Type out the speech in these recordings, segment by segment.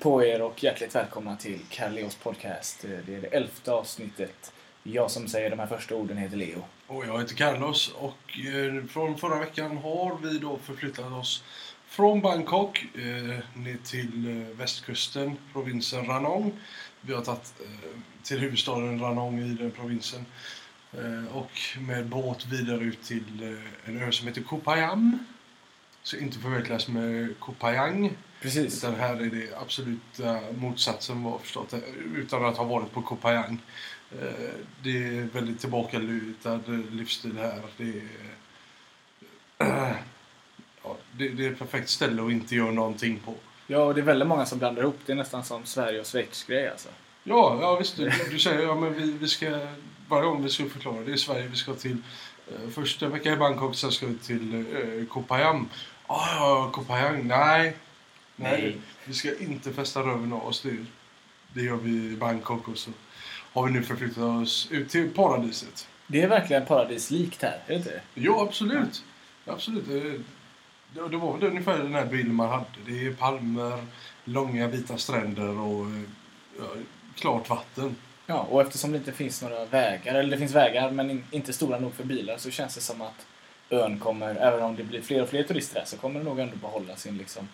Hej på er och hjärtligt välkomna till Carleos podcast. Eh, det är det elfte avsnittet. Jag som säger de här första orden heter Leo. Och jag heter Carlos och eh, från förra veckan har vi då förflyttat oss från Bangkok eh, ner till västkusten, provinsen Ranong. Vi har tagit till huvudstaden Ranong i den provinsen och med båt vidare ut till en ö som heter Kopayam. Så inte förväxlas med Kopayang. Precis. Utan här är det absoluta motsatsen vad jag förstått utan att ha varit på Kopayang. Eh, Det är väldigt tillbakalutad livsstil här. Det är, eh, ja, det, det är ett perfekt ställe att inte göra någonting på. Ja, och det är väldigt många som blandar ihop. Det är nästan som Sverige och Schweiz grej alltså. Ja, ja visst. Du, du säger ja, men vi, vi ska, varje gång vi ska förklara, det är Sverige vi ska till. Eh, först en vecka i Bangkok, sen ska vi till eh, Kopayam. Ah, ja, Kopayang, nej. nej. Nej. Vi ska inte fästa röven av oss. Det, det gör vi i Bangkok och så har vi nu förflyttat oss ut till paradiset. Det är verkligen paradislikt här, är det inte? Ja, absolut. Absolut. Det, det var väl ungefär den här bilden man hade. Det är palmer, långa vita stränder och ja, klart vatten. Ja, och eftersom det inte finns några vägar, eller det finns vägar men in, inte stora nog för bilar, så känns det som att ön kommer, även om det blir fler och fler turister här, så kommer den nog ändå behålla sin liksom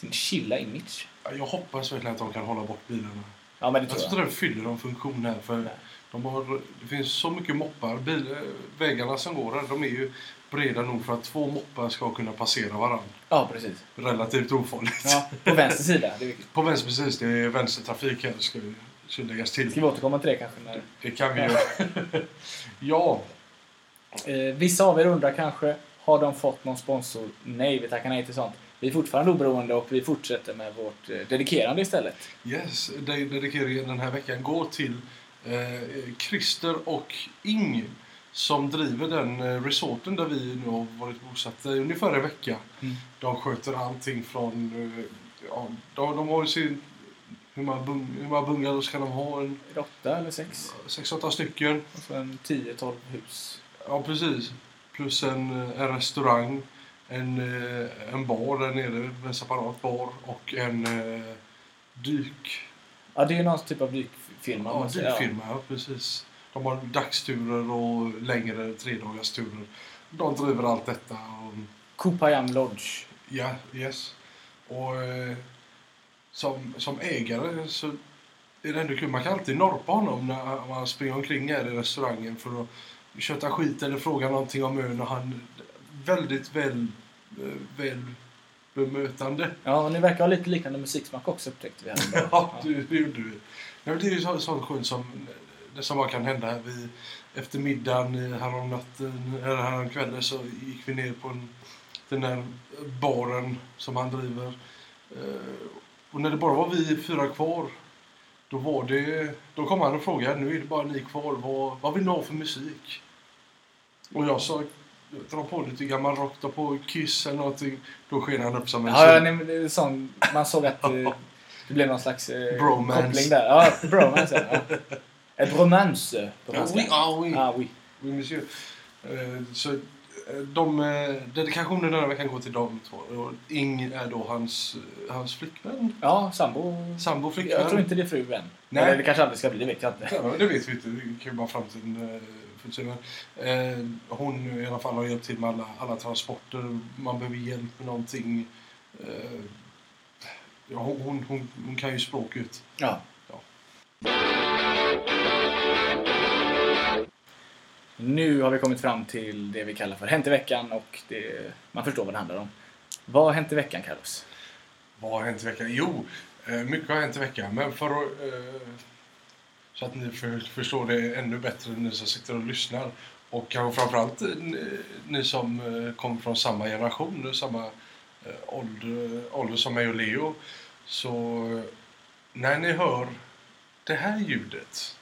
sin chilla image. Ja, Jag hoppas verkligen att de kan hålla bort bilarna. Ja, men det Jag tror tror jag. inte den fyller någon funktion här. För Nej. de har, det finns så mycket moppar. Bil, vägarna som går här, de är ju breda nog för att två moppar ska kunna passera varandra. Ja, precis. Relativt ofarligt. Ja, på vänster sida. Det är viktigt. På vänster precis, det är vänstertrafik här. Ska, ska läggas till. Ska vi återkomma till det kanske? När... Det kan vi göra. ja, Eh, vissa av er undrar kanske, har de fått någon sponsor? Nej, vi tackar nej till sånt. Vi är fortfarande oberoende och vi fortsätter med vårt eh, dedikerande istället. yes. De- Dedikeringen den här veckan går till eh, Christer och Ing som driver den eh, resorten där vi nu har varit bosatta i ungefär en vecka. Mm. De sköter allting från... Eh, ja, de, de har ju sin... Hur många, bung, hur många bungalows kan de ha? En, Åtta eller sex? sex, åtta stycken. Och så en 10-12 hus. Ja, precis. Plus en, en restaurang, en, eh, en bar där nere, en separat bar och en eh, dyk... Ja, det är någon typ av dykfirma. Ja, dykfirma, ja, precis. De har dagsturer och längre tredagarsturer. De driver allt detta. Och, Kupayam Lodge. ja, yes. Och eh, som, som ägare så är det ändå kul. Man kan alltid norpa honom när man springer omkring här i restaurangen för att köta skit eller fråga någonting om ön. Och han väldigt väl, eh, väl bemötande. Ja, och ni verkar ha lite liknande musiksmak också upptäckte vi här. Ja, det gjorde du. Ja, det är ju så- sånt skönt som det som bara kan hända. Vi, efter middagen eh, härom natten, eller härom kvällen så gick vi ner på en, den där baren som han driver. Eh, Och när det bara var vi fyra kvar då var det, då kom han och frågade, nu är det bara ni kvar, vad, vad vill ni ha för musik? Och jag sa, dra på lite gammal rock, dra på Kiss eller någonting. Då sken han upp som en Ja, ja nej, men det är sån, man såg att det, det blev någon slags eh, Bromance. koppling där. Ja, bromance. Ja. Ett bromance på Ja, franska. oui, ah, oui. Ah, oui. Oui, monsieur. Eh, Så eh, de, eh, dedikationen den här veckan går till de två. Och Ing är då hans, eh, hans flickvän. Ja, sambo. Sambo, flickvän. Jag tror inte det är fru än. Nej. Eller det kanske aldrig ska bli, det vet jag inte. Ja, det vet vi inte. Det kan ju bara framtiden Men, eh, Hon i alla fall har hjälpt till med alla, alla transporter. Man behöver hjälp med någonting. Eh, Ja, hon, hon, hon, hon kan ju språket. Ja. Ja. Nu har vi kommit fram till det vi kallar för Hänt i veckan och det, man förstår vad det handlar om. Vad har hänt i veckan, Carlos? Vad har hänt i veckan? Jo, eh, mycket har hänt i veckan. Men för att, eh, så att ni för, förstår det ännu bättre, ni som sitter och lyssnar. Och kanske framförallt eh, ni, ni som eh, kommer från samma generation, samma eh, ålder, ålder som mig och Leo. Så när ni hör det här ljudet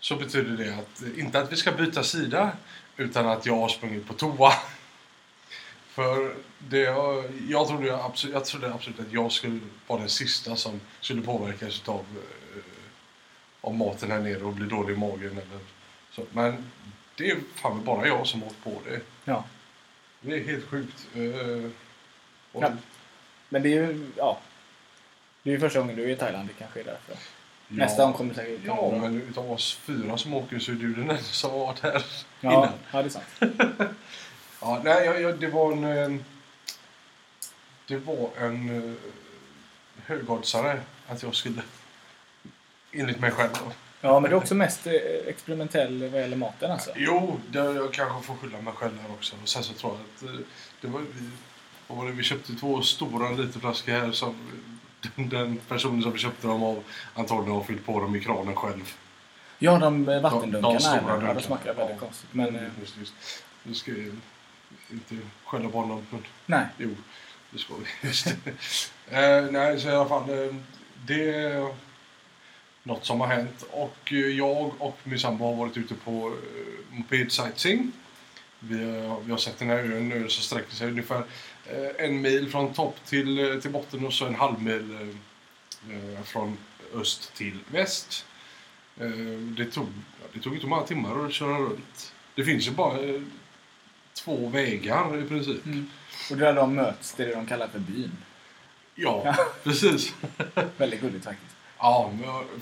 så betyder det att, inte att vi ska byta sida, utan att jag har sprungit på toa. För det, jag, jag, trodde absolut, jag trodde absolut att jag skulle vara den sista som skulle påverkas av, eh, av maten här nere och bli dålig i magen. Eller så. Men det är fan bara jag som hållit på det. Ja. Det är helt sjukt. Eh, och Ja. Men det är ju, ja. Det är ju första gången du är i Thailand, det kanske är därför. Nästa gång kommer det säkert Ja, bra. men utav oss fyra som åker så är du den enda som har varit här Ja, innan. ja, det är sant. Ja, nej, jag, jag, det var en... eh, Det var en uh, högoddsare att jag skulle... Enligt mig själv då. Ja, men det är också mest eh, experimentell vad gäller maten alltså. Jo, det, jag kanske får skylla mig själv här också. Och sen så tror jag att det var vi, vad var det, vi köpte två stora literflaskor här som den, personen som vi köpte dem av antagligen har fyllt på dem i kranen själv. Ja, de vattendunkarna. De stora här, ja, dunkarna. de smakar väldigt Ja. konstigt. Men Just, just. Nu ska jag inte skälla på honom, men nej. jo, det ska vi. Just eh, nej, så i alla fall. Eh, det är något som har hänt. Och eh, jag och min sambo har varit ute på eh, moped-sightseeing. Vi, har- vi har sett den här ön nu som sträcker sig ungefär eh, en mil från topp till, eh, till botten och så en halv mil eh, eh, från öst till väst. Eh, det, tog, det tog inte många timmar att köra runt. Det finns ju bara eh, två vägar i princip. Mm. Och där de möts, det är det de kallar för byn. Ja, precis. Väldigt gulligt faktiskt. Ja,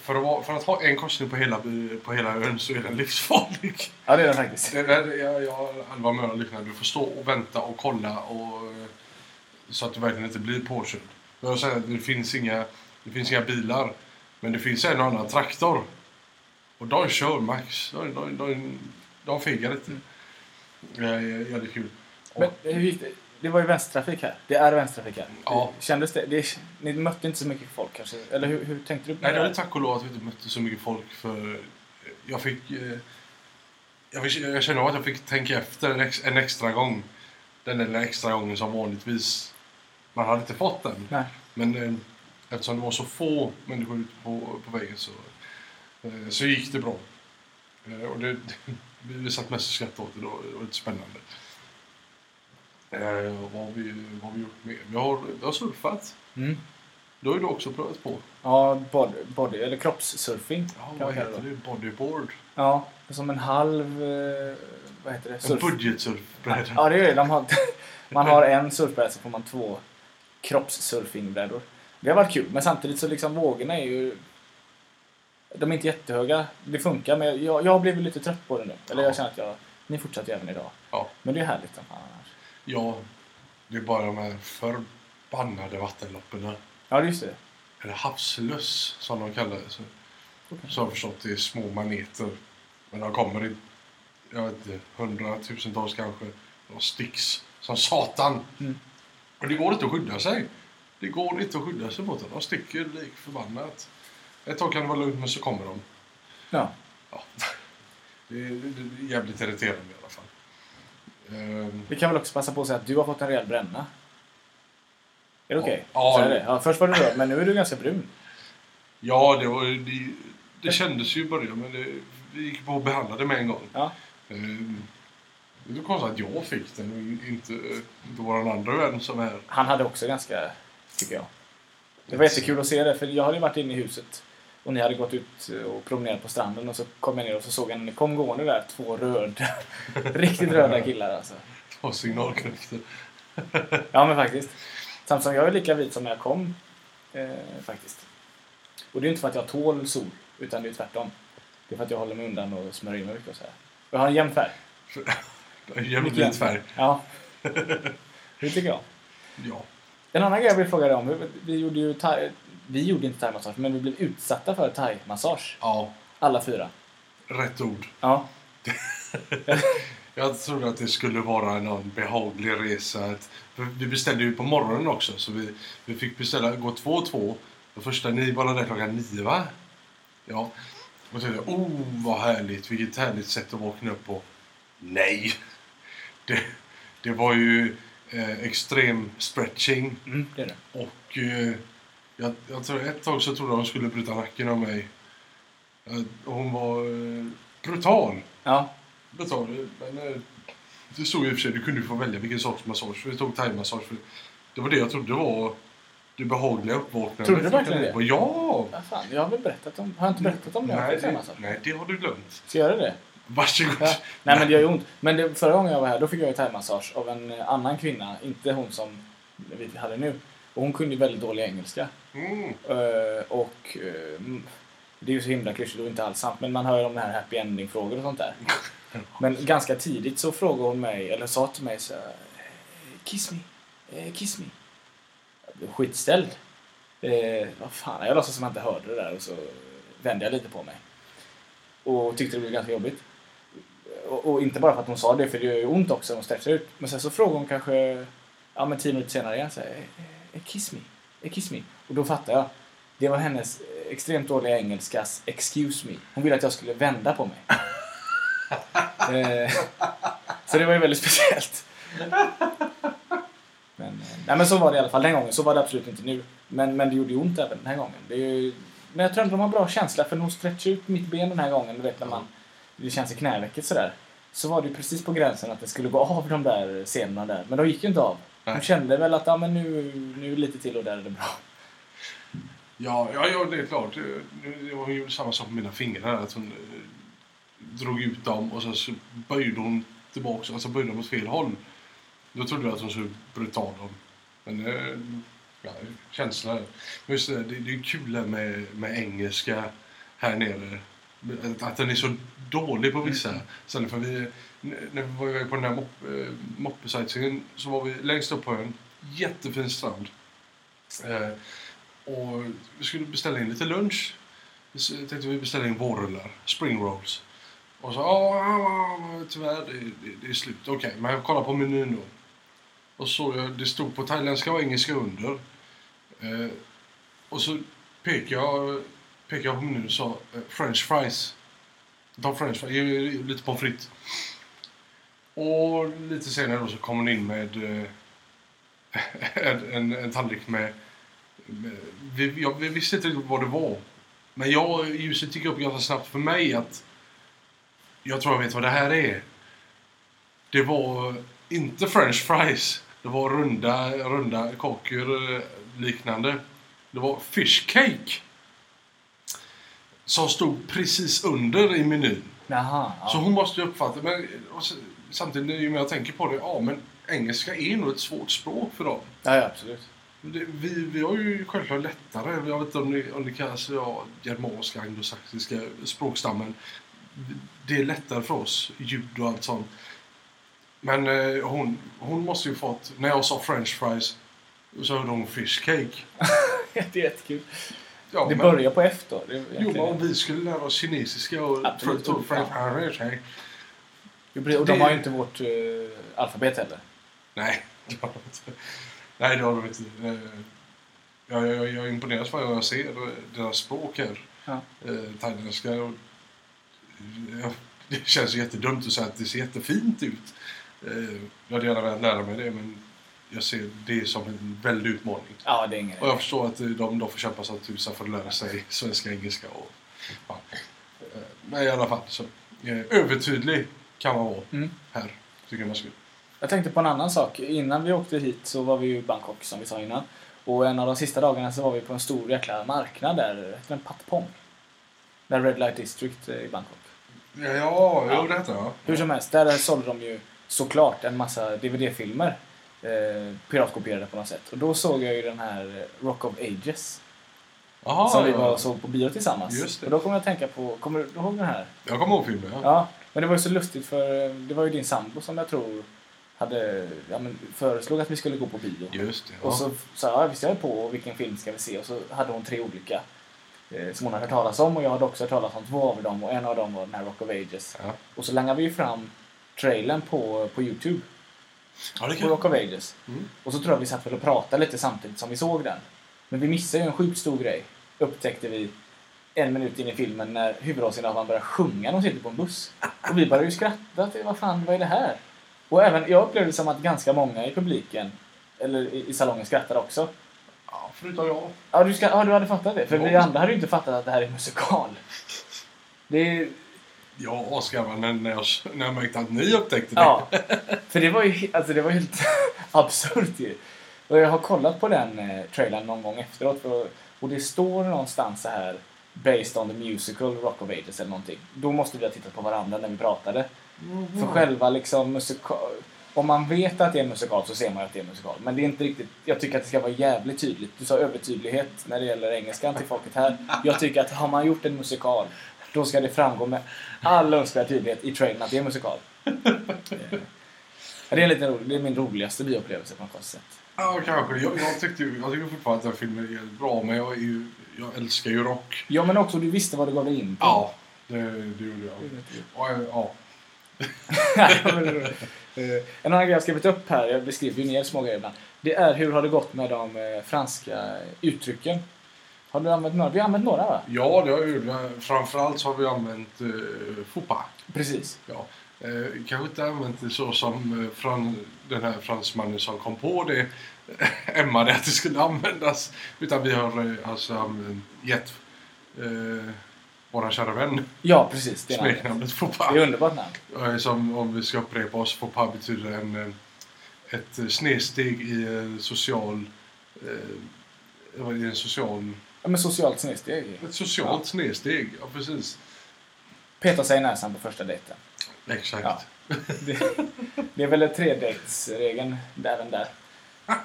för att, vara, för att ha en korsning på hela, på hela ön så är den livsfarlig. Ja, det är de faktiskt. Det där, jag, jag Alva med och liknande. Du får stå och vänta och kolla och, eh, så att du verkligen inte blir påkörd. Jag säger att det finns, inga, det finns inga bilar, men det finns en och annan traktor. Och de kör max. De, de, de, de fegar inte. Det är jävligt kul. Men hur gick det? Det var ju vänstertrafik här. Det är vänstertrafik här. Ja. Kändes det, det... Ni mötte inte så mycket folk kanske? Eller hur, hur tänkte du på Nej, det är tack och lov att vi inte mötte så mycket folk för jag fick... Eh, jag, fick jag känner att jag fick tänka efter en, ex, en extra gång. Den där extra gången som vanligtvis man hade inte fått den. Nej. Men eh, eftersom det var så få människor ute på, på vägen så, eh, så gick det bra. Eh, och det, vi, satt mest och skrattade åt det. Det var lite spännande. Eh, vad har vi, vad har vi gjort mer? Vi har, vi har surfat. Mm. Det har ju du också prövat på. Ja, body, body, eller kroppssurfing. Ja, vad heter det. det? Bodyboard? Ja, som en halv... eh, Vad heter det? En Surf. budgetsurfbräda. Ja, det är det. De har, man har en surfbräda så får man två kroppssurfingbrädor. Det har varit kul, men samtidigt så liksom vågorna är ju... De är inte jättehöga. Det funkar, men jag, jag har blivit lite trött på det nu. Eller jag Ja. känner att jag... Ni fortsätter även idag. Ja. Men det är härligt som fan annars. Ja, det är bara de här förbannade vattenloppen. Ja, just det. Eller havslöss som de kallar det. Så, så har jag förstått det är små maneter. Men de kommer i, jag vet inte, hundratusentals kanske. De sticks som satan. Mm. Och det går inte att skydda sig. Det går inte att skydda sig mot dem. De sticker lik förbannat. Ett tag kan det vara lugnt, men så kommer de. Ja. Ja. Det är, det är jävligt irriterande i alla fall. Ehm, Vi kan väl också passa på att säga att du har fått en rejäl bränna. Är det okej? Ja. Säga det? ja. Först var du röd, men nu är du ganska brun. Ja, det, var, det, det kändes ju i början, men det, vi gick på och behandlade med en gång. Ja. Ehm, Det är konstigt att jag fick den och inte, inte vår andra vän som är... Han hade också ganska, tycker jag. Det var jättekul att se det, för jag hade ju varit inne i huset och ni hade gått ut och promenerat på stranden och så kom jag ner och så såg jag när ni kom gående där, två röda, riktigt röda killar alltså. Två signalkräftor. Ja men faktiskt. Som jag är lika vit som när jag kom, eh, faktiskt. Och det är inte för att jag tål sol, utan det är tvärtom. Det är för att jag håller mig undan och smörjer in mig mycket och så här. Jag har en jämn färg. Mycket jämn vit färg. Ja. Det tycker jag. Ja. En annan grej jag vill fråga dig om. Vi gjorde ju vi gjorde inte thaimassage, men vi blev utsatta för thaimassage. ja, Alla fyra. rätt ord. Ja. Jag trodde att det skulle vara någon behaglig resa. Vi beställde ju på morgonen också, så vi, vi fick beställa, gå två och två. Den första ni var där klockan nio, va? Ja. Och tänkte oh vad härligt, vilket härligt sätt att vakna upp på. Nej! Det, det var ju eh, extrem stretching Mm, det det. och eh, jag, jag tror ett tag så trodde hon skulle bryta nacken av mig. Hon var eh, brutal. Ja. Brutal. Men eh, det stod i och för sig, du kunde ju få välja vilken sorts massage. Vi tog thaimassage. för Det var det jag trodde var det behagliga uppvaknandet. Trodde du verkligen det? Ja! ja fan, jag har väl berättat om, har jag inte berättat om det? Nej, det, nej, det har du glömt. Ska jag göra det? Varsågod. Ja. Nej men det gör ju ont. Men det, förra gången jag var här, då fick jag ju thaimassage av en annan kvinna, inte hon som vi hade nu. Och hon kunde ju väldigt dålig engelska. Mm. Eh, och mm, det är ju så himla klyschigt och inte alls sant, men man hör ju om det här happy ending-frågor och sånt där. Men ganska tidigt så frågade hon mig, eller sa till mig så här, Kiss me, eh, kiss me. Jag blev skitställd. Eh, vad fan, jag låtsas som jag inte hörde det där och så vände jag lite på mig. Och tyckte det blev ganska jobbigt. Och, och inte bara för att hon sa det, för det gör ju ont också när hon sträcker ut. Men sen så frågade hon kanske, ja men tio minuter senare igen, så här, kiss me, eh, kiss me. Och då fattade jag. Det var hennes eh, extremt dåliga engelskas excuse me. Hon ville att jag skulle vända på mig. eh, så det var ju väldigt speciellt. Men, eh, nej men så var det i alla fall den gången. Så var det absolut inte nu. Men, men det gjorde ju ont även den här gången. Det ju, men jag tror ändå de har bra känsla för när hon stretchade ut mitt ben den här gången, du vet när man, det känns i knävecket sådär. Så var det ju precis på gränsen att det skulle gå av de där scenerna där. Men de gick ju inte av. Hon kände väl att ja, men nu, nu lite till och där är det bra. Ja, ja, ja, det är klart. Hon gjorde samma sak med mina fingrar. Att hon eh, drog ut dem och sen så böjde hon tillbaka, alltså böjde dem åt fel håll. Då trodde jag att hon skulle bryta av dem. Men eh, ja, känsla. Men just det, det, det är kul med, med engelska här nere. Att, att den är så dålig på vissa ställen. För vi, när vi var iväg på den här mop, eh, moppesightseeingen så var vi längst upp på ön. Jättefin strand. Eh, och vi skulle beställa in lite lunch. Så tänkte vi beställa in vårrullar, spring rolls. Och så, ja, tyvärr, det, det, det är slut. Okej, men jag kollar på menyn då. Och så jag, det stod på thailändska och engelska under. Eh, och så pekade jag, pekade jag på menyn och sa eh, french fries. Ta french fries, lite pommes frites. Och lite senare då så kom hon in med eh, en, en, en tallrik med vi, jag, vi visste inte riktigt vad det var. Men jag, ljuset gick upp ganska snabbt för mig att jag tror jag vet vad det här är. Det var inte french fries. Det var runda, runda kakor eh, liknande. Det var fish cake. Som stod precis under i menyn. Jaha. Ja. Så hon måste ju uppfatta, men så- samtidigt när jag tänker på det, ja men engelska är nog ett svårt språk för dem. ja, ja, absolut. Det, vi, vi har ju självklart lättare. Jag vet inte om ni, om ni kallas ja, germanska, anglosaxiska språkstammen. Det är lättare för oss, ljud och allt sånt. Men eh, hon, hon måste ju fått, när jag sa french fries, så hörde hon fish cake. det är jättekul. Ja, Det men- börjar på F då. Det Jo, men om vi skulle lära oss kinesiska och Absolut. tog french fries. Och de har ju inte vårt uh, alfabet heller. Nej, det har de inte. Nej, det har de inte. Eh, Jag, jag, jag imponeras varje gång jag ser deras språk här. Ja. Eh, thailändska. Och, ja, det känns jättedumt att säga att det ser jättefint ut. Eh, jag hade gärna velat lära mig det, men jag ser det som en väldig utmaning. Ja, det är ingen Och jag förstår att eh, de då får kämpa som tusan för att lära sig svenska engelska. Och, ja. Eh, Men i alla fall, så, eh, övertydlig kan man vara Mm. här, tycker jag man ska. Jag tänkte på en annan sak. Innan vi åkte hit så var vi ju i Bangkok som vi sa innan. Och en av de sista dagarna så var vi på en stor jäkla marknad där. Den Patpong? Där Red Light District eh, i Bangkok. Ja, ja, Ja. det jag. Hur som helst, där sålde de ju såklart en massa DVD-filmer. Eh, piratkopierade på något sätt. Och då såg jag ju den här eh, Rock of Ages. Aha, som vi ja. var och såg på bio tillsammans. Och då kommer jag att tänka på, kommer du ihåg den här? Jag kommer ihåg filmen, ja. Ja, men det var ju så lustigt för eh, det var ju din sambo som jag tror hade, ja, men föreslog att vi skulle gå på bio. Just det. Ja. Och så sa jag, visst jag är på vilken film ska vi se? Och så hade hon tre olika eh, som hon hade hört talas om och jag hade också hört talas om två av dem och en av dem var den här Rock of Ages. Ja. Och så langade vi ju fram trailern på, på Youtube ja, det på kan Rock of Ages. Mm. Och så tror jag vi satt väl och pratade lite samtidigt som vi såg den. Men vi missade ju en sjukt stor grej. Upptäckte vi en minut in i filmen när huvudrollsinnehavaren börjar sjunga när de sitter på en buss. Och vi började ju skratta till vad fan, vad är det här? Och även, jag upplevde det som att ganska många i publiken, eller i, i salongen skrattade också. Ja, förutom jag. Ja, du, ska, ja, du hade fattat det? För Ja. vi andra hade ju inte fattat att det här är musikal. Det är, Jag asgarvade när, när, jag, när jag märkte att ni upptäckte det. Ja, för det var ju alltså det var helt absurt ju. Och jag har kollat på den eh, trailern någon gång efteråt för, och det står någonstans så här Based on the musical Rock of Ages eller någonting. Då måste vi ha tittat på varandra när vi pratade. För själva liksom musikal... om man vet att det är musikal så ser man att det är musikal. Men det är inte riktigt, jag tycker att det ska vara jävligt tydligt. Du sa övertydlighet när det gäller engelskan till folket här. Jag tycker att har man gjort en musikal, då ska det framgå med all önskvärd tydlighet i trailern att det är musikal. Det är, lite rolig, det är min roligaste bioupplevelse på något sätt. Ja, kanske. Jag, jag, tyckte, jag tycker fortfarande att den filmen är bra, men jag, är ju, jag älskar ju rock. Ja, men också du visste vad du gav dig in på. Ja, det, det gjorde jag. Och, eh, ja. Eh, en annan grej jag skrivit upp här, jag beskriver ju ner små grejer ibland. Det är hur har det gått med de eh, franska uttrycken? Har du använt några? Vi har använt några va? ja, det har jag gjort. Framförallt så har vi använt foppa. Precis. Ja. Eh, kanske inte använt det så som eh, fran, den här fransmannen som kom på det ämmade att det skulle användas. Utan vi har eh, alltså gett eh, våra kära vän Ja, precis. Det smeknamnet Foppa. det är underbart namn. Eh, Som om vi ska upprepa oss, Foppa betyder en, eh, ett eh, snedsteg i eh, social... Eh, vad är det, en social... Ja, men socialt snedsteg. Ett socialt snedsteg, ja precis. Peta sig i näsan på första dejten. Exakt. Ja. Det, det är väl tredejtsregeln även där.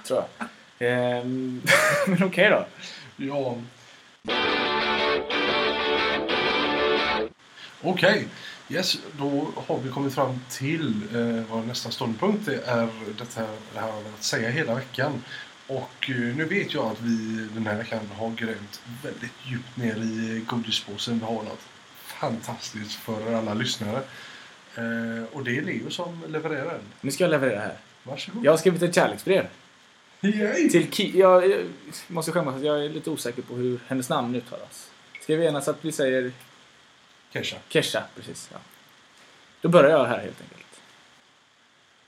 Tror jag. Ehm, men okej då. Ja. Okej, yes, då har vi kommit fram till eh, vår nästa ståndpunkt. Det är det här, det här att säga hela veckan. Och eh, nu vet jag att vi den här veckan har grävt väldigt djupt ner i godispåsen. Vi har något fantastiskt för alla lyssnare. Eh, och det är Leo som levererar den. Nu ska jag leverera här. Varsågod. Jag har skrivit ett kärleksbrev. Yay! Till Ki- jag, jag måste skämmas att jag är lite osäker på hur hennes namn uttalas. Ska vi enas att vi säger Kesha. Kesha? Precis, ja. Då börjar jag här helt enkelt.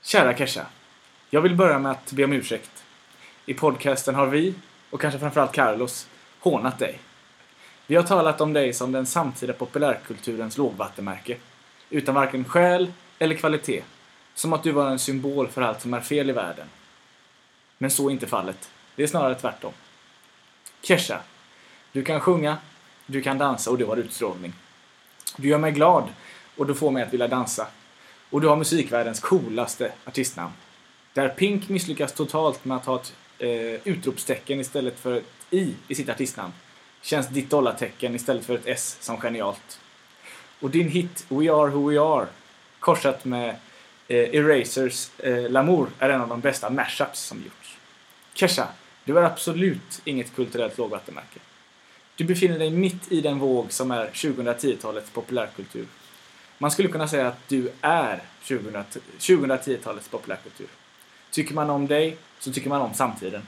Kära Kesha. Jag vill börja med att be om ursäkt. I podcasten har vi, och kanske framförallt Carlos, hånat dig. Vi har talat om dig som den samtida populärkulturens lågvattenmärke. Utan varken själ eller kvalitet. Som att du var en symbol för allt som är fel i världen. Men så är inte fallet. Det är snarare tvärtom. Kesha. Du kan sjunga, du kan dansa och du har utstrålning. Du gör mig glad och du får mig att vilja dansa. Och du har musikvärldens coolaste artistnamn. Där Pink misslyckas totalt med att ha ett eh, utropstecken istället för ett i i sitt artistnamn känns ditt dollartecken istället för ett s som genialt. Och din hit We Are Who We Are korsat med eh, Erasers eh, L'amour är en av de bästa mashups som gjorts. Kesha, du är absolut inget kulturellt lågvattenmärke. Du befinner dig mitt i den våg som är 2010-talets populärkultur. Man skulle kunna säga att du är 2010-talets populärkultur. Tycker man om dig så tycker man om samtiden.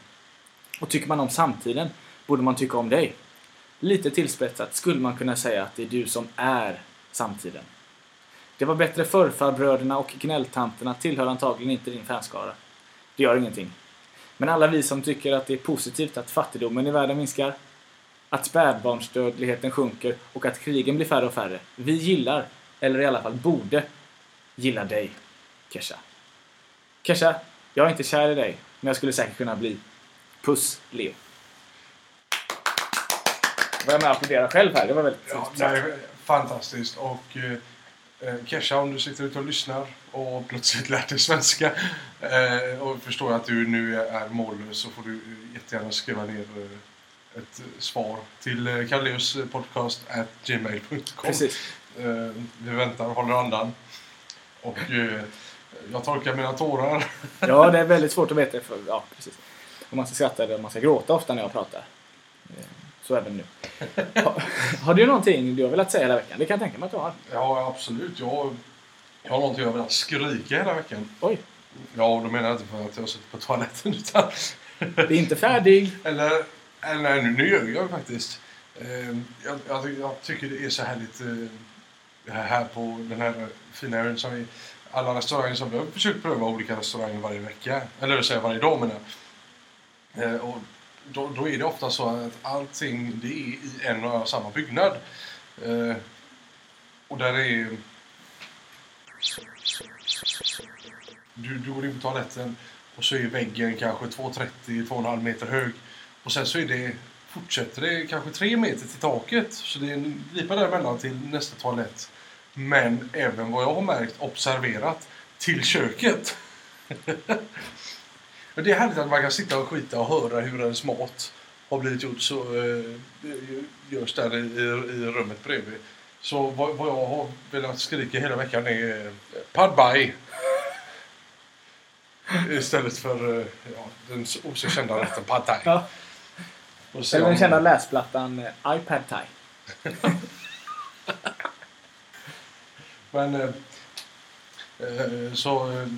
Och tycker man om samtiden borde man tycka om dig. Lite tillspetsat skulle man kunna säga att det är du som är samtiden. Det var bättre förr, farbröderna och gnälltanterna tillhör antagligen inte din fanskara. Det gör ingenting. Men alla vi som tycker att det är positivt att fattigdomen i världen minskar, att spädbarnsdödligheten sjunker och att krigen blir färre och färre. Vi gillar, eller i alla fall borde, gilla dig, Kesha. Kesha, jag är inte kär i dig, men jag skulle säkert kunna bli. Puss, Leo. Jag börjar med att applådera själv här, det var väldigt Ja, fantastiskt. Och eh, eh, Kesha, om du sitter ute och lyssnar och plötsligt lärt dig svenska eh, och förstår att du nu är mållös så får du eh, jättegärna skriva ner eh, ett svar till eh, Kalleus podcast at gmail.com. Precis. Eh, vi väntar och håller andan. Och eh, jag torkar mina tårar. Ja, det är väldigt svårt att veta för, ja, precis. om man ska skratta eller om man ska gråta ofta när jag pratar. Så även nu. Har, har du någonting du har velat säga hela veckan? Det kan jag tänka mig att du har. Ja, absolut. Jag, jag har någonting jag vill skrika hela veckan. Oj, Ja, och då menar jag inte för att jag har suttit på toaletten utan det är inte färdig. Eller, eller nej, nu, nu gör jag ju faktiskt. Eh, jag, jag, jag tycker det är så härligt eh, här på den här fina ön som vi, alla restauranger som vi har försökt pröva olika restauranger varje vecka. Eller det säger jag varje dag menar jag. Eh, och då, då är det ofta så att allting det är i en och samma byggnad. Eh, och där är... Du, du går in på toaletten och så är väggen kanske 2,30-2,5 meter hög. Och sen så är det, fortsätter det kanske 3 meter till taket. Så det är en glipa däremellan till nästa toalett. Men även vad jag har märkt, observerat, till köket. Men det är härligt att man kan sitta och skita och höra hur ens mat har blivit gjort så eh, görs där i, i, rummet bredvid. Så vad, vad jag har velat skrika hela veckan är eh, Pad Thai. Istället för eh, ja, den så så kända rätten Pad Thai. Ja. Eller den kända läsplattan eh, iPad Thai. Men eh, eh, så eh,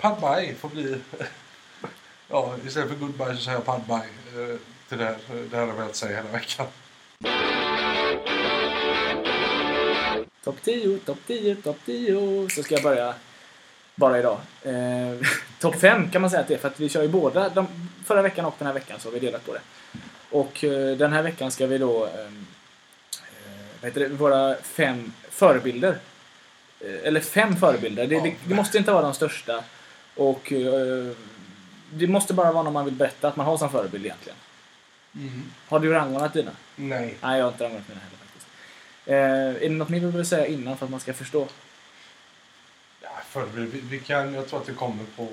Pad Thai får bli ja, istället för goodbye så säger jag Pad Thai eh, till det här. Det här har jag velat säga hela veckan. Topp 10, topp 10, topp 10. Så ska jag börja bara idag. Eh, topp 5 kan man säga att det är för att vi kör ju båda. De, förra veckan och den här veckan så har vi delat på det. Och eh, den här veckan ska vi då... Eh, eh, vad heter det? Våra fem förebilder. Eh, eller fem förebilder. Det, det, det måste inte vara de största. Och eh, det måste bara vara någon man vill berätta att man har som förebild egentligen. Har du rangordnat dina? Nej. Nej, jag har inte rangordnat mina heller faktiskt. Eh, är det något mer du vill säga innan för att man ska förstå? Ja, för vi, vi, kan, jag tror att det kommer på om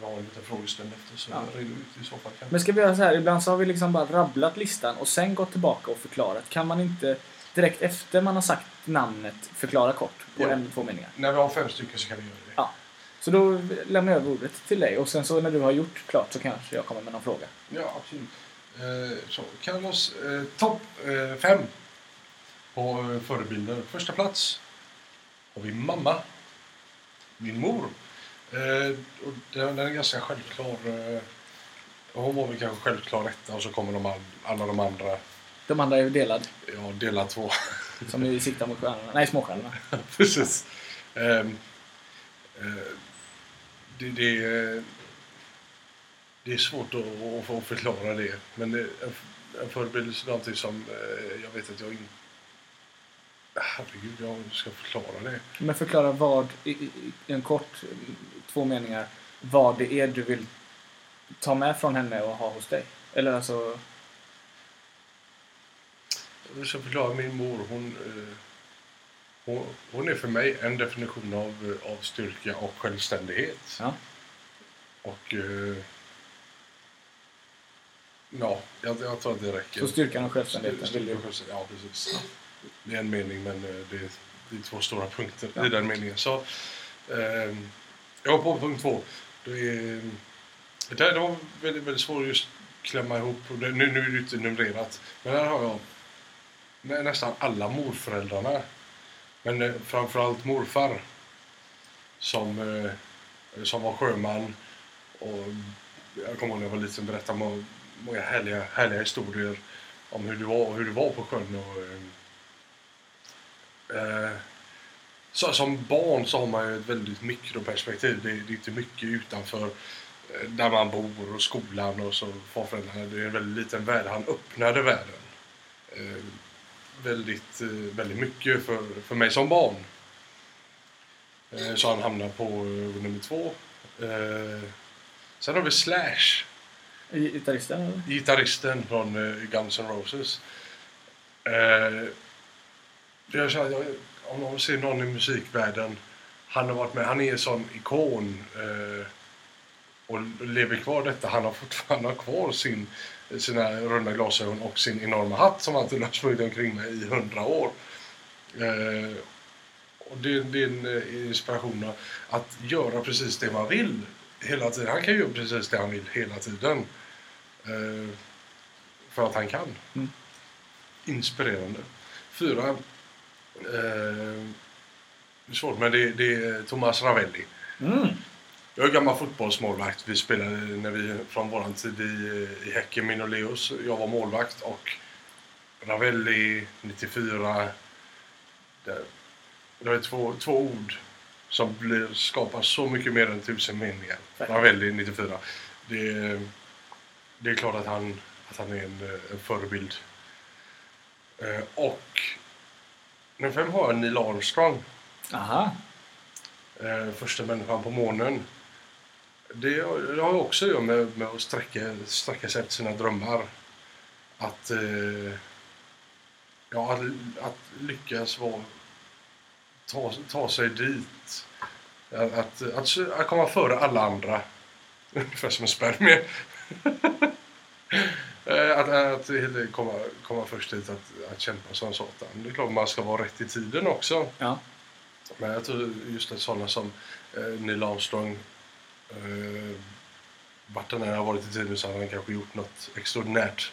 vi har en liten frågestund efter så Ja. reder ut i så fall. Kan. Men ska vi göra så här, ibland så har vi liksom bara rabblat listan och sen gått tillbaka och förklarat. Kan man inte direkt efter man har sagt namnet förklara kort på Ja. en två meningar? När vi har fem stycken så kan vi göra det. Så då lämnar jag ordet till dig och sen så när du har gjort klart så kanske jag kommer med någon fråga. Ja, absolut. Eh, så, Carlos, eh, topp eh, fem på eh, förebilder. Första plats har vi mamma. Min mor. Eh, och den, är ganska självklar. Eh, hon var väl kanske självklar etta och så kommer de all, alla de andra. De andra är ju delad, Ja, dela två. som vi siktar mot stjärnorna. Nej, småstjärnorna. Precis. Ehm, eh, det, det, är- det är svårt att, att förklara det. Men det, en, en förebild är någonting som eh, jag vet att jag inte... Herregud, jag ska förklara det. Men förklara vad, i, i en kort, två meningar, vad det är du vill ta med från henne och ha hos dig. Eller alltså, Jag ska förklara min mor. Hon, eh, hon, hon är för mig en definition av, av styrka och självständighet. ja. Och... Eh, ja, jag, jag tror att det räcker. Så styrkan och självständigheten vill du... Ja, precis. Det är en mening, men eh, det är, det är två stora punkter Ja. i den meningen. Så, ehm, jag var på punkt två. Det, är, det, det var väldigt, väldigt svårt att just klämma ihop. Och det, nu, nu är det inte numrerat. Men här har jag nä, nästan alla morföräldrarna. Men eh, framförallt morfar. Som, eh, som var sjöman. Och jag kommer ihåg när jag var liten berättade må- många härliga, härliga historier om hur det var, hur det var på sjön. Och, eh, eh, så, som barn så har man ju ett väldigt mikroperspektiv. Det, det är inte mycket utanför eh, där man bor och skolan och så farföräldrarna. Det är en väldigt liten värld. Han öppnade världen. Eh, väldigt, eh, väldigt mycket för, för mig som barn. Eh, så han hamnar på eh, nummer två. Sen har vi Slash. Gitarristen eller? Gitarristen från Guns N' Roses. Jag känner, att om man ser någon i musikvärlden, han har varit med, han är en sån ikon och lever kvar detta. Han har fortfarande kvar sin, sina runda glasögon och sin enorma hatt som han har smugit omkring med i hundra år. Eh, och det, det är en eh, inspiration att göra precis det man vill hela tiden. Han kan göra precis det han vill hela tiden. Eh, för att han kan. Mm. Inspirerande. Fyra. Eh, det är svårt, men det, det är Thomas Ravelli. Mm. Jag är gammal fotbollsmålvakt. Vi spelade när vi, från vår tid i, i Häcken, min och Leos. Jag var målvakt och Ravelli 94. Det, det är två, två ord som blir, skapar så mycket mer än tusen meningar. Ravelli 94. Det, det är klart att han, att han är en, en förebild. Eh, och nummer fem har jag Neil Armstrong. Aha. Eh, första människan på månen. Det, har också att göra med, med att sträcka, sträcka sig efter sina drömmar. Att, eh, ja, att, att lyckas vara, ta, ta sig dit. Att, att, att, att komma före alla andra. Ungefär som en spermie. Eh, att, att helt komma, komma först dit att, att kämpa som satan. Det är klart man ska vara rätt i tiden också. Ja. Men jag tror just att sådana som eh, Neil Armstrong eh, vart han än har varit i tiden så hade han kanske gjort något extraordinärt.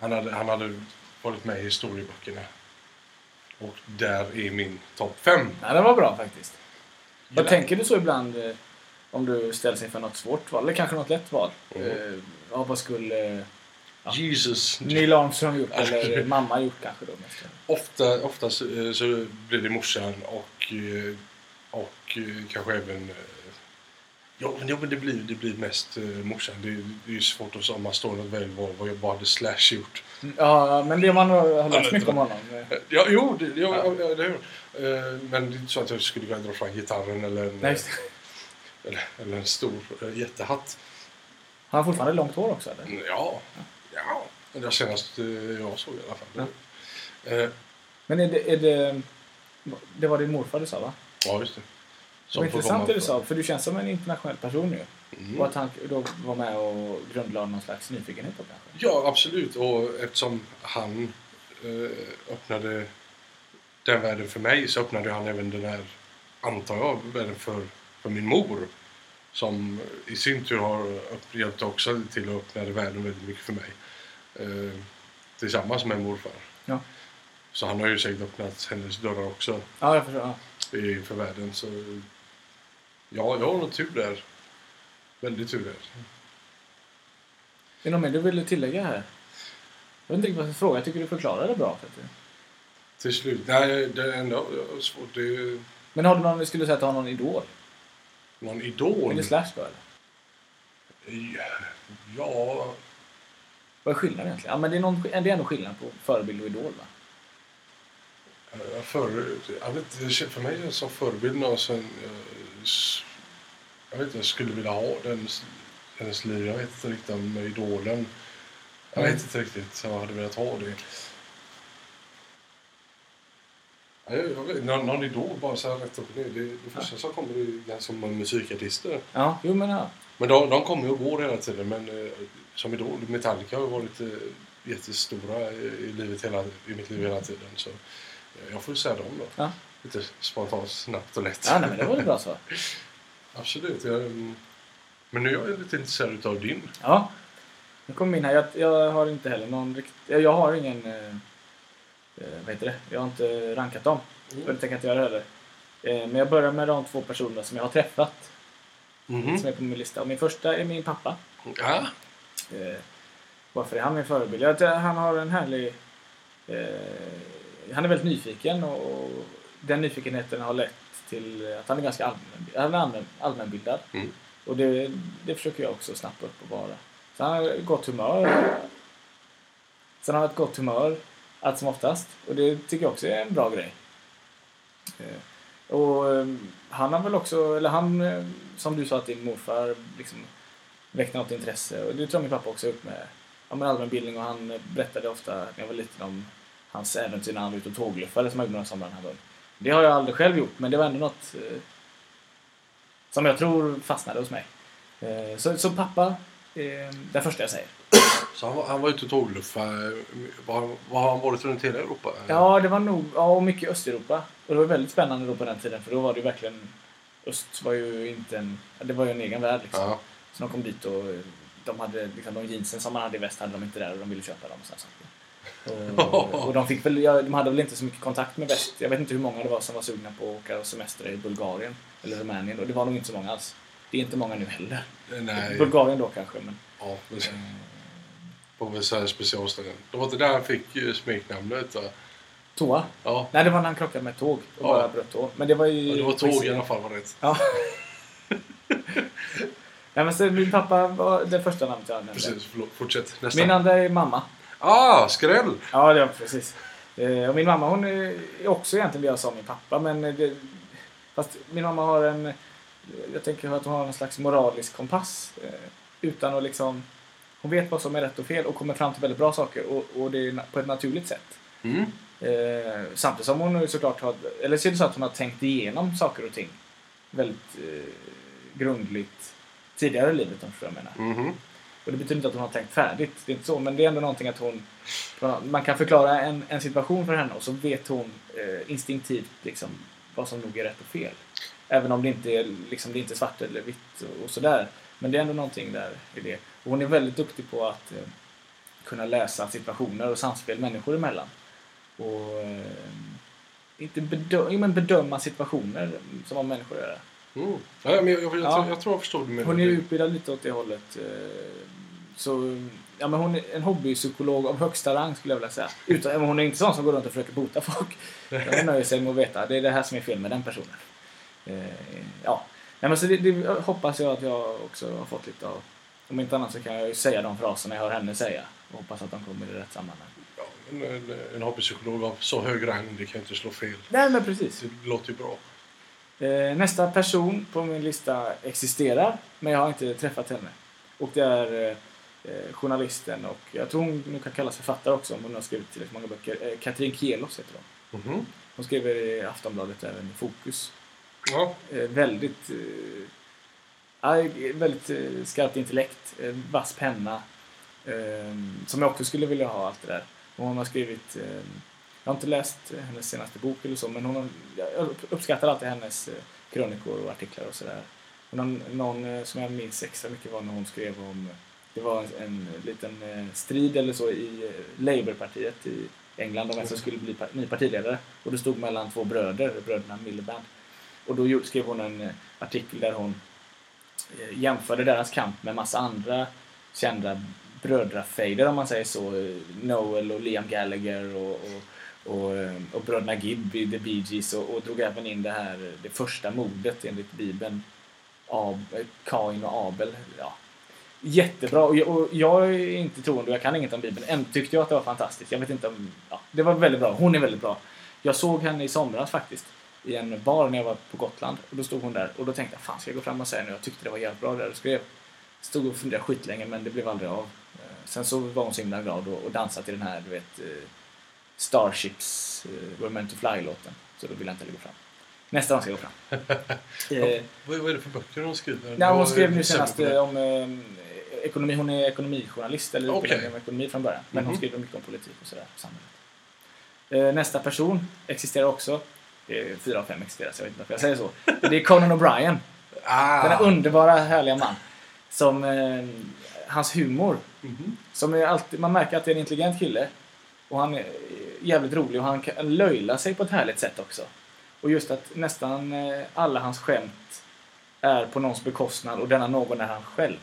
Han hade, han hade varit med i historieböckerna. Och där är min topp fem. ja, det var bra faktiskt. Vad Ja. tänker du så ibland eh, om du ställs inför något svårt val? Eller kanske något lätt val? Mm. Eh, ja, vad skulle ja. Jesus. Neil Armstrong gjort? Eller mamma gjort kanske då? Ofta, ofta så, eh, så blir det morsan och, eh, och eh, kanske även... eh, Ja, men, ja, men det, blir, det blir mest eh, morsan. Det, är- det är ju svårt att säga om man står något väl vad, vad, vad hade Slash gjort. Ja, men det man har läst mycket om honom. eh, Ja, jo, det, ja, Ja. ja. det uh, Men det är inte så att jag skulle kunna dra fram gitarren eller en, Nej, eller, eller en stor uh, jättehatt. Han har fortfarande långt hår också eller? Ja, ja. Det var senast eh, jag såg i alla fall. Eh, Men är det, är det... Det var din morfar du sa va? ja, just det. Det var intressant det du för- sa, för du känns som en internationell person nu. Mm. Och att han då var med och grundlade någon slags nyfikenhet på kanske. Ja, absolut. Och eftersom han eh, öppnade den världen för mig så öppnade han även den här, antar jag, världen för, för min mor. Som i sin tur har upp, hjälpt också till att öppna världen väldigt mycket för mig. Eh, tillsammans med morfar. Ja. Så han har ju säkert öppnat hennes dörrar också Ja, jag förstår. Ja. inför världen. Så ja, jag har nog tur där. Väldigt tur där. Är det något mer du ville tillägga här? Jag vet inte vad jag ska fråga. Jag tycker du förklarade det bra. För att du... Till slut, nej, det är ändå svårt. Det är Men har du någon, skulle du säga att du har någon idol? någon idol. Är det Slash då eller? Ja, Vad är skillnaden egentligen? Ja, men det är, någon, det är ändå skillnad på förebild och idol va? för, jag vet, för mig det som förebild någon som, jag vet inte, jag skulle vilja ha den, hennes liv. Jag vet inte riktigt om idolen. Jag vet Mm. inte riktigt om jag hade velat ha det. Ja, Jag, jag vet, någon, någon idol bara så här rätt upp och ner. Det, det första som kommer är ganska många musikartister. Ja, jo men ja. Men de, de kommer och går hela tiden. Men eh, som idol, Metallica har varit eh, jättestora i, livet hela, i mitt liv hela tiden. Så jag får säga dem då. Ja, Lite spontant, snabbt och lätt. ja nej, men det var väl bra svar. Absolut. Jag, mm, men nu är jag lite intresserad utav din. Ja, nu kommer min här. Jag, jag har inte heller någon rikt... Jag har ingen... Eh, eh, vad heter det? Jag har inte rankat dem. Mm. Och det tänker jag inte göra heller. Eh, men jag börjar med de två personerna som jag har träffat. Mhm. Som är på min lista. Och min första är min pappa. Ja. Eh, varför är han min förebild? Jag, han har en härlig... Eh, han är väldigt nyfiken och den nyfikenheten har lett till att han är ganska allmän, allmän, allmänbildad. Mm. Och det, det försöker jag också snappa upp och vara. Så han har gott humör. Sen har han ett gott humör allt som oftast. Och det tycker jag också är en bra grej. Eh, och eh, han har väl också, eller han, eh, som du sa att din morfar liksom väckte något intresse. Och det tror jag min pappa också upp med, ja, allmänbildning och han berättade ofta när jag var liten om hans äventyr när han var ute och tågluffade som jag gjorde när han var ung. Det har jag aldrig själv gjort men det var ändå något eh, som jag tror fastnade hos mig. Eh, så, så pappa, eh, det första jag säger. Så han var, han var ute och tågluffade. Var, var har han varit runt hela Europa? Ja, det var nog, ja, och mycket Östeuropa. Och det var väldigt spännande då på den tiden för då var det ju verkligen, öst var ju inte en, det var ju en egen värld liksom. Ja. Så de kom dit och eh, de hade liksom, de jeansen som man hade i väst hade de inte där och de ville köpa dem och sådana saker. Och, de fick väl, de hade väl inte så mycket kontakt med väst. Jag vet inte hur många det var som var sugna på att åka och semestra i Bulgarien eller Rumänien och det var nog inte så många alls. Det är inte många nu heller. Nej. Bulgarien då kanske men. Ja, men sen- på väl så här specialställen. Det var inte där han fick eh, smeknamnet. va? Toa? Ja. Nej, det var när han krockade med ett tåg och Ja. bara bröt tå. Men det var ju... ja, det var på tåg i alla fall var rätt. Ja. Nej, men så min pappa var det första namnet jag nämnde. Precis, förlåt. Fortsätt. Nästa. Min andra är mamma. Ah, skräll! Ja, det precis. Eh, och min mamma hon är också egentligen det jag sa min pappa. Men det, fast min mamma har en... Jag tänker att hon har en slags moralisk kompass. Eh, utan att liksom... Hon vet vad som är rätt och fel och kommer fram till väldigt bra saker. Och, och det är på ett naturligt sätt. Mm. Eh, samtidigt som hon såklart har... Eller så är det så att hon har tänkt igenom saker och ting. väldigt eh, grundligt tidigare i livet om du förstår vad jag menar. Mhm. Och det betyder inte att hon har tänkt färdigt, det är inte så, men det är ändå någonting att hon man kan förklara en, en situation för henne och så vet hon eh, instinktivt liksom vad som nog är rätt och fel. Även om det inte är, liksom, det är inte svart eller vitt och, och sådär. Men det är ändå någonting där i det. Och hon är väldigt duktig på att eh, kunna läsa situationer och samspel människor emellan. Och eh, inte bedö- men bedöma situationer som har människor att göra. Mm. Ja, men jag, jag, jag, Ja. tror, jag tror jag du menar. Hon är utbildad lite åt det hållet. eh, Så, ja, men hon är en hobbypsykolog av högsta rang skulle jag vilja säga. Utan, hon är inte sån som går runt och försöker bota folk. Hon nöjer sig med att veta det är det här som är fel med den personen. Eh, Ja, Nej, men så det, det hoppas jag att jag också har fått lite av. Om inte annat så kan jag ju säga de fraserna jag hör henne säga. Och hoppas att de kommer i rätt sammanhang. Ja, en, en, en hobbypsykolog av så hög rang, det kan inte slå fel. Nej men precis. Det låter ju bra. Eh, Nästa person på min lista existerar, men jag har inte träffat henne. Och det är eh, journalisten och jag tror hon nog kan kallas författare också om hon har skrivit tillräckligt många böcker. Eh, Katrin Kielos heter hon. Mhm. Hon skriver i Aftonbladet även i Fokus. Ja. Eh, väldigt, eh, väldigt eh, skarpt intellekt, eh, vass penna. Eh, som jag också skulle vilja ha allt det där. Och hon har skrivit, eh, jag har inte läst eh, hennes senaste bok eller så, men hon har, jag uppskattar alltid hennes eh, krönikor och artiklar och sådär. Hon har någon eh, som jag minns extra mycket var när hon skrev om, det var en, en liten strid eller så i Labourpartiet i England om vem som skulle bli ny partiledare. Och det stod mellan två bröder, bröderna Miliband. Och då skrev hon en artikel där hon jämförde deras kamp med massa andra kända brödrafejder om man säger så. Noel och Liam Gallagher och, och, och, eh, och bröderna Gibb i The Bee Gees och, och drog även in det här, det första mordet enligt Bibeln. Ab, eh, Kain och Abel. Ja. Jättebra. Och jag, och jag är inte troende och jag kan inget om Bibeln. Än tyckte jag att det var fantastiskt. Jag vet inte om... Ja, det var väldigt bra. Hon är väldigt bra. Jag såg henne i somras faktiskt i en bar när jag var på Gotland. Och då stod hon där och då tänkte jag, fan ska jag gå fram och säga nu? Jag tyckte det var jävligt bra det du skrev. Stod och funderade skitlänge men det blev aldrig av. Eh, sen så var hon så himla glad och, och dansade till den här, du vet, Starships eh, We're meant to fly-låten. Så då ville jag inte gå fram. Nästa gång ska jag gå fram. eh, Vad, vad är det för böcker hon skriver? nej, hon skrev nu senast eh, om eh, ekonomi. Hon är ekonomijournalist, eller utbildad inom ekonomi från början. Men hon Mhm. skriver mycket om politik och sådär. samhället. Eh, nästa person existerar också. Det är fyra av fem existerar, så jag vet inte varför jag säger så. Det är Conan O'Brien. Ah. Denna underbara, härliga man. Som, eh, hans humor. Mhm. Som är alltid, man märker att det är en intelligent kille. Och han är jävligt rolig och han kan löjla sig på ett härligt sätt också. Och just att nästan eh, alla hans skämt är på någons bekostnad och denna någon är han själv.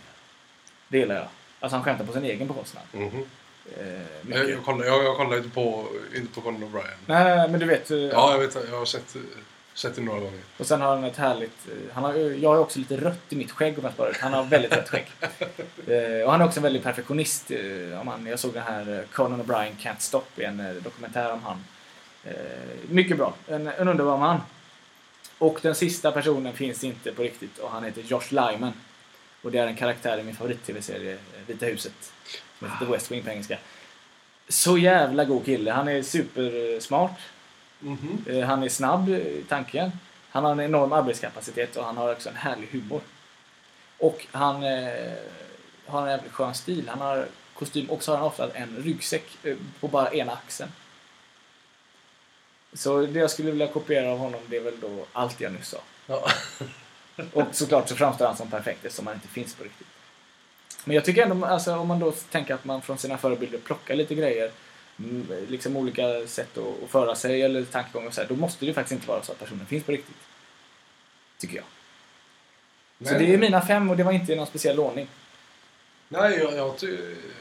Det gillar jag. Alltså han skämtar på sin egen bekostnad. Mhm. Eh, Jag, jag, kollar, jag, jag kollar inte på, inte på Conan O'Brien. Nej, men du vet. eh, Ja, jag vet. Jag har sett, sett det några gånger. Och sen har han ett härligt... eh, Han har, jag har också lite rött i mitt skägg om jag ärlig. Han har väldigt rött skägg. Eh, och han är också en väldigt perfektionist. eh, Om han, jag såg den här eh, Conan O'Brien Can't Stop i en eh, dokumentär om han. Eh, Mycket bra. En, en underbar man. Och den sista personen finns inte på riktigt och han heter Josh Lyman. Och det är en karaktär i min favorit-tv-serie eh, Vita huset. Som heter The West Wing på engelska. Så jävla god kille. Han är supersmart. Mhm. Eh, Han är snabb i tanken. Han har en enorm arbetskapacitet och han har också en härlig humor. Och han eh, har en jävligt skön stil. Han har kostym och så har han ofta en ryggsäck eh, på bara ena axeln. Så det jag skulle vilja kopiera av honom det är väl då allt jag nyss sa. Ja. Och såklart så framstår han som perfekt eftersom han inte finns på riktigt. Men jag tycker ändå, alltså, om man då tänker att man från sina förebilder plockar lite grejer, mm, liksom olika sätt att, att föra sig eller tankegångar och så här, då måste det ju faktiskt inte vara så att personen finns på riktigt. Tycker jag. Så Nej. det är mina fem och det var inte i någon speciell ordning. Nej, jag, jag, jag,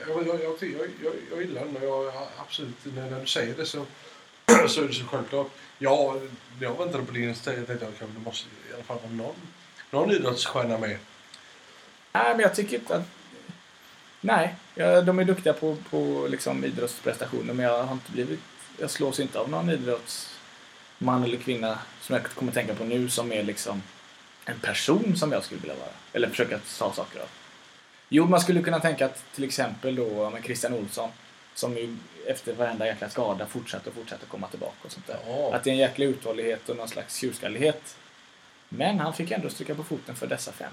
jag, jag, jag, jag, jag gillar den och jag, absolut, när, när du säger det så, så är det så självklart. Ja, jag väntade på din ställe. Jag tänkte att det måste i alla fall vara någon, någon idrottsstjärna med. Nej, men jag tycker inte att... Nej, ja, de är duktiga på, på liksom idrottsprestationer men jag har inte blivit... Jag slås inte av någon idrottsman eller kvinna som jag kommer tänka på nu som är liksom en person som jag skulle vilja vara. Eller försöka ta saker av. Jo, man skulle kunna tänka att till exempel då men Christian Olsson som ju efter varenda jäkla skada fortsatte och fortsatte komma tillbaka och sånt där. Ja. Att det är en jäkla uthållighet och någon slags tjurskallighet. Men han fick ändå stryka på foten för dessa fem.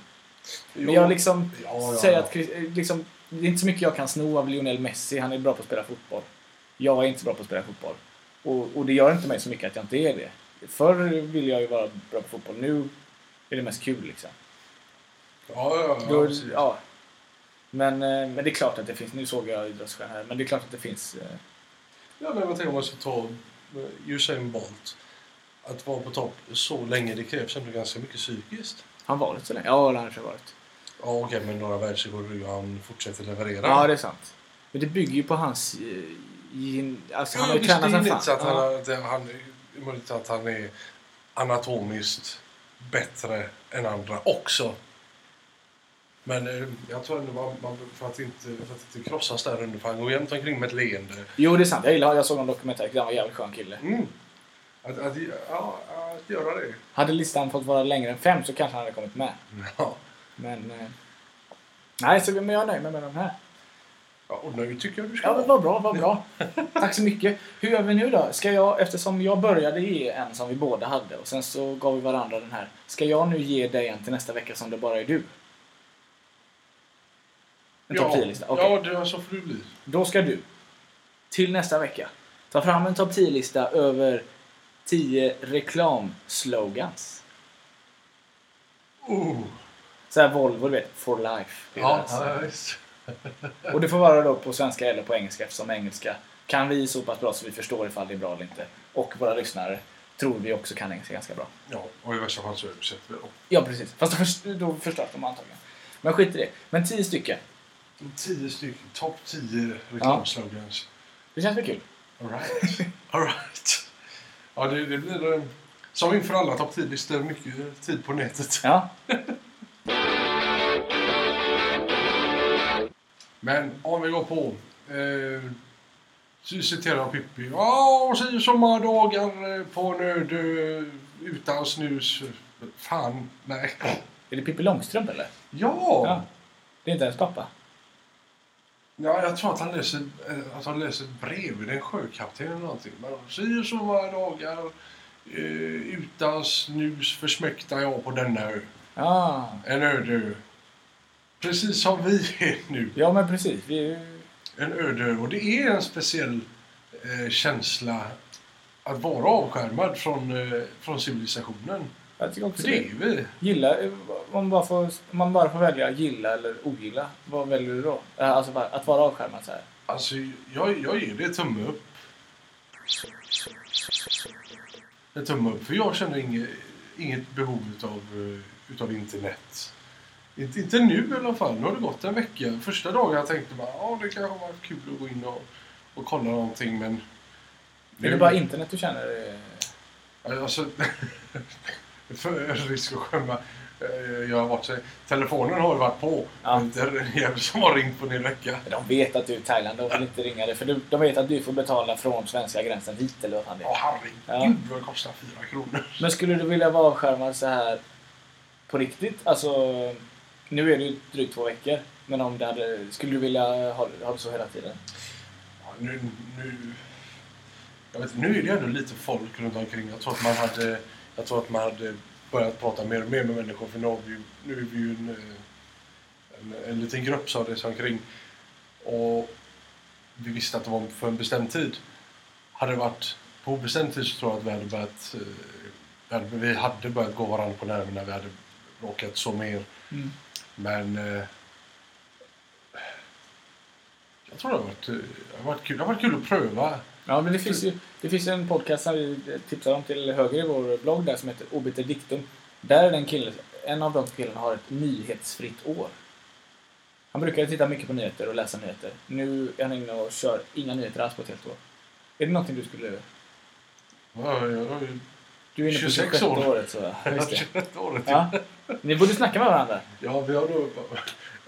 Men Jo. jag liksom Ja, ja, säger ja. att Chris- liksom, det är inte så mycket jag kan sno av Lionel Messi. Han är bra på att spela fotboll. Jag är inte så bra på att spela fotboll. Och, och det gör inte mig så mycket att jag inte är det. Förr ville jag ju vara bra på fotboll. Nu är det mest kul liksom. Ja, ja, ja, Då, ja. Men, eh, men det är klart att det finns, nu såg jag idrottsstjärnor här, men det är klart att det finns. eh, Ja, men jag tänker om man ska ta eh, Usain Bolt. Att vara på topp så länge, det krävs ändå ganska mycket psykiskt. Han varit så länge? Ja, det har han varit. Ja, okej, men några världsrekord och han fortsätter leverera. Ja, det är sant. Men det bygger ju på hans... eh, Gen, alltså, han har ju tränat sen så att han, Ja. det, han, det är möjligt att han är anatomiskt bättre än andra också. Men eh, jag tror ändå man, man för, att inte, för att inte krossas där under, för han går jämt omkring med ett leende. Jo, det är sant. Jag gillar Jag såg en dokumentär. Han var en jävligt skön kille. Mm. Att, att, ja, att göra det. Hade listan fått vara längre än fem så kanske han hade kommit med. Ja. Men... Eh, nej, så, men jag är nöjd med de här. ja, och nu tycker jag du ska Ja, men vad bra, vad bra. Tack så mycket. Hur gör vi nu då? Ska jag, eftersom jag började ge en som vi båda hade och sen så gav vi varandra den här. Ska jag nu ge dig en till nästa vecka som det bara är du? En topp 10-lista? Okej. Ja, det, så får det bli. Då ska du, till nästa vecka, ta fram en topp 10-lista över 10 reklamslogans. Oh. Så här Volvo, du vet, for life. Ja, ja, visst. Och det får vara då på svenska eller på engelska eftersom engelska kan vi så pass bra så vi förstår ifall det är bra eller inte. Och våra lyssnare tror vi också kan engelska ganska bra. Ja, och i värsta fall så översätter vi dem. Ja, precis. Fast då, först, då förstörs de antagligen. Men skit i det. Men 10 stycken. Tio stycken, topp tio reklamslogans. Det känns väl kul? Alright. Alright. Ja, det, det blir eh, som inför alla topp 10-listor, mycket tid på nätet. Ja. Men om vi går på... Eh, så citerar Pippi. Ja, så så många dagar eh, på en öde eh, utan snus. Fan, nej. Är det Pippi Långstrump eller? Ja! Ja. Det är inte ens pappa. Ja, jag tror att han läser, eh, att han läser ett brev. Det är en sjökapten eller någonting. Men si så många dagar utan snus försmäktar jag på denna ö. Ja, En öde ö. Precis som vi är nu. ja men precis. Vi är ju... En öde. Och det är en speciell eh, känsla att vara avskärmad från, eh, från civilisationen. Jag tycker också För det är vi. Gilla, eh, om man, bara får, om man bara får välja gilla eller ogilla, vad väljer du då? Eh, Alltså bara att vara avskärmad så här. Alltså, jag, jag ger det tumme upp. En tumme upp. För jag känner inget, inget behov utav, eh, utav internet. Inte, inte nu i alla fall. Nu har det gått en vecka. Första dagen jag tänkte bara, ja det kanske var kul att gå in och, och kolla någonting men... Är det bara internet du känner? eh, Alltså, för risk att skämma. eh, Jag har varit telefonen har ju varit på. Ja. Är en jävel som har ringt på en vecka. De vet att du är i Thailand, de vill inte ringa dig. För de vet att du får betala från svenska gränsen hit eller vad fan det är. herregud vad det kostar fyra kronor. Men skulle du vilja vara avskärmad så här på riktigt? Alltså, nu är det ju drygt två veckor. Men om det hade, skulle du vilja ha, ha det så hela tiden? Ja, nu, nu, jag vet, nu är det ändå lite folk runt omkring. Jag tror att man hade, jag tror att man hade börjat prata mer och mer med människor. För nu, har vi, nu är vi ju en, en, en liten grupp som reser omkring. Och vi visste att det var för en bestämd tid. Hade det varit på obestämd tid så tror jag att vi hade börjat, eh, vi hade, vi hade börjat gå varandra på nerverna. Vi hade råkat så mer. Mm. Men eh, jag tror det har varit, eh, det har varit, kul. Det har varit kul att pröva. Ja, men det finns ju det finns ju en podcast som vi tipsar om till höger i vår blogg där som heter Obiter Dictum. Där är den killen, en av de killarna har ett nyhetsfritt år. Han brukar titta mycket på nyheter och läsa nyheter. Nu är han inne och kör inga nyheter alls på ett helt år. Är det någonting du skulle... Ja, jag har ju Du är inne på 26 26 år. året så... Just det. 21 året. Ja. Ni borde snacka med varandra. Ja, vi har då,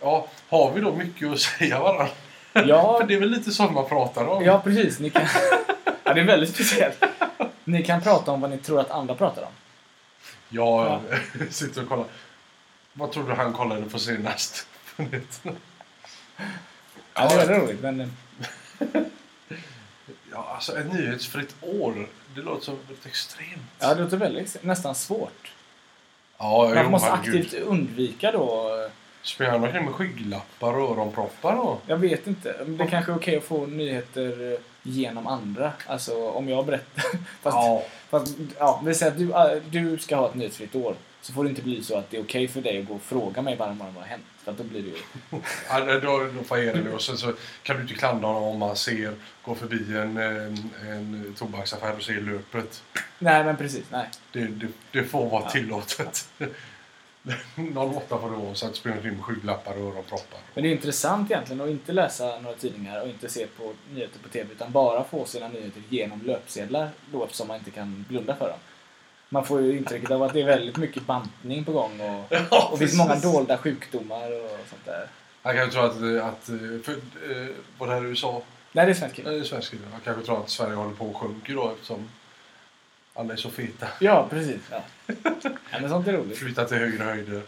ja, har vi då mycket att säga varandra? Ja, För det är väl lite sånt man pratar om? ja precis. Ni kan... Ja, det är väldigt speciellt. Ni kan prata om vad ni tror att andra pratar om. Jag sitter och kollar. Vad tror du han kollade på senast? Ja, det väldigt roligt. Men... Ja, alltså ett nyhetsfritt år. Det låter som väldigt extremt. Ja, det låter väldigt, nästan svårt. Ja, Man jo, måste aktivt undvika då... Springer han omkring med skygglappar och öronproppar då? Jag vet inte. Det kanske är okej att få nyheter eh, genom andra. Alltså om jag berättar... Fast, Ja. fast ja, vi säger att du, äh, du ska ha ett nyhetsfritt år. Så får det inte bli så att det är okej för dig att gå och fråga mig varje morgon vad har hänt. För att då blir det ju... Ja, då, då dig det. Och sen så kan du inte klandra honom om man ser, går förbi en, en, en tobaksaffär och ser löpet. Nej men precis, nej. Det, det, det får vara Ja. tillåtet. 08 får det vara, så att springa omkring med skygglappar och öronproppar. Men det är intressant egentligen att inte läsa några tidningar och inte se på nyheter på TV utan bara få sina nyheter genom löpsedlar då eftersom man inte kan blunda för dem. Man får ju intrycket av att det är väldigt mycket bantning på gång och, Ja, och finns många dolda sjukdomar och sånt där. Jag kanske tror att, att för, eh, var det här USA? Nej, det är svensk Nej, kille. det är svensk. Jag kanske tror att Sverige håller på att sjunka då eftersom alla är så feta. Ja, precis. Ja. Ja, men sånt är roligt. Flyttar till högre höjder.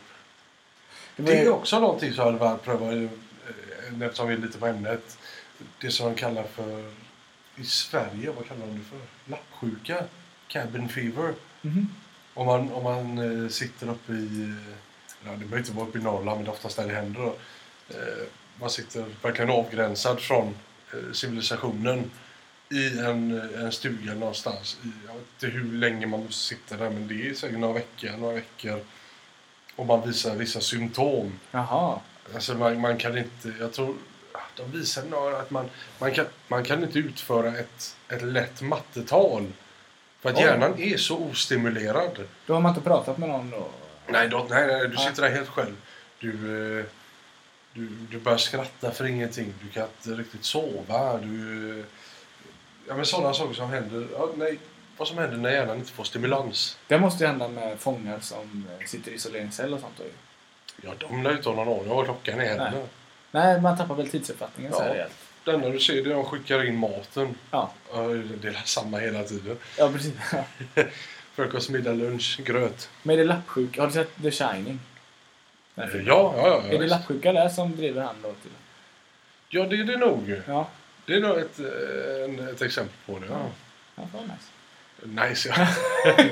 Det var Det är också någonting som jag hade varit pröva eh, eftersom vi är lite på ämnet. Det som de kallar för i Sverige, vad kallar de det för? Lappsjuka? Cabin fever. Mhm. Om man, om man eh, sitter uppe i, eh, ja det behöver inte vara uppe i Norrland men det är oftast där det händer då. Eh, man sitter verkligen avgränsad från civilisationen i en, en stuga någonstans. Jag vet inte hur länge man sitter där men det är säkert några veckor, några veckor. Och man visar vissa symptom. Jaha. Alltså man, man kan inte, jag tror, de visar att man, man, kan, man kan inte utföra ett, ett lätt mattetal. För att hjärnan är så ostimulerad. Då har man inte pratat med någon då? Nej, då, nej, nej, du sitter där helt själv. Du, eh, du, du börjar skratta för ingenting. Du kan inte riktigt sova. Du, ja, men sådana saker som händer. Ja, nej, vad som händer när hjärnan inte får stimulans. Det måste ju hända med fångar som eh, sitter i isoleringscell och sånt då. Ja, de lär ju inte ha någon aning om vad klockan är heller. Nej. Nej, man tappar väl tidsuppfattningen så Ja. här rejält. Det enda du ser är att de skickar in maten. Ja. Det är samma hela tiden. Ja, precis. Frukost, middag, lunch, gröt. Men är det lappsjuka? Har du sett The Shining? Ja, ja, ja. Är det lappsjuka där som driver han då till? Ja, det är det nog. Ja. Det är nog ett, eh, en, ett exempel på det. Ja. Ja, fan vad nice. Nice, ja.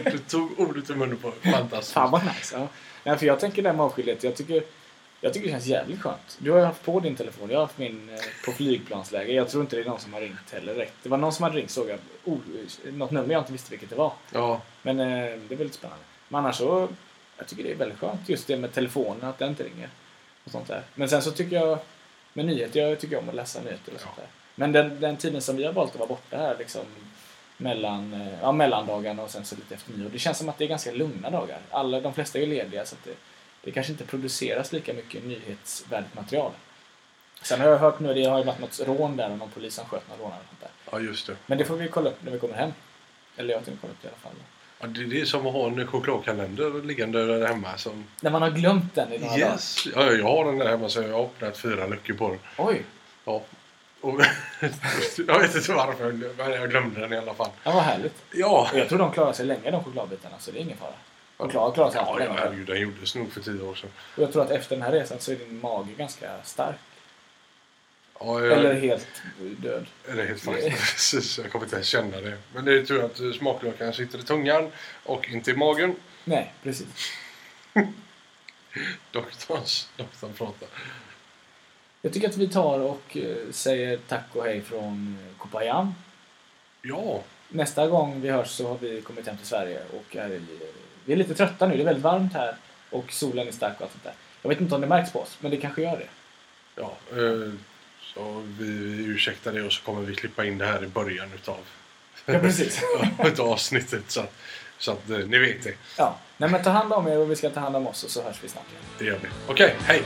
Du tog ordet i munnen på Fantastiskt. Fan vad nice. Ja. Nej, för jag tänker det med avskildhet. Jag tycker, jag tycker det känns jävligt skönt. Du har ju haft på din telefon. Jag har haft min eh, på flygplansläge. Jag tror inte det är någon som har ringt heller direkt. Det var någon som hade ringt såg jag. Oh, något nummer jag inte visste vilket det var. Ja, Men eh, det är väldigt spännande. Men annars så, jag tycker det är väldigt skönt just det med telefonen, att den inte ringer. Och sånt där. Men sen så tycker jag, med nyheter, jag tycker om att läsa nyheter och sånt där. Men den, den tiden som vi har valt att vara borta här liksom mellan, eh, ja, mellandagarna och sen så lite efter nyår. Det känns som att det är ganska lugna dagar. Alla, de flesta är ju lediga så att det, det kanske inte produceras lika mycket nyhetsvärdigt material. Sen har jag hört nu, det har ju varit något rån där och någon polis som sköt någon rånare ja just det. Men det får vi kolla upp när vi kommer hem. Eller jag tänker kolla upp det i alla fall. Ja, det, det är som att ha en chokladkalender liggande där hemma. Som, När man har glömt den i några dagar. yes! Ja, jag har den där hemma så jag har öppnat fyra luckor på den. Oj, Ja. Och, jag vet inte varför, men jag glömde den i alla fall. ja, vad härligt. Ja! Och jag tror de klarar sig länge de chokladbitarna, så det är ingen fara. De klarar, klarar sig Ja, ja, herregud, den gjordes nog för tio år sedan. Och jag tror att efter den här resan så är din mage ganska stark. Ja, jag, Eller helt död. Eller helt faktiskt. Precis, jag kommer inte ens känna det. Men det är tur att eh, smaklökarna sitter i tungan och inte i magen. Nej, precis. Doktorns, doktorn pratar. Jag tycker att vi tar och eh, säger tack och hej från eh, Kopajan. Ja, Nästa gång vi hörs så har vi kommit hem till Sverige och är, i- vi är lite trötta nu. Det är väldigt varmt här och solen är stark och allt sånt där. Jag vet inte om det märks på oss, men det kanske gör det. ja. eh, Så vi ursäktar det och så kommer vi klippa in det här i början utav, Ja, precis. utav avsnittet. Så att, så att eh, ni vet det. Ja. Nej, men ta hand om er och vi ska ta hand om oss och så hörs vi snart igen. Det gör vi. Okej, hej!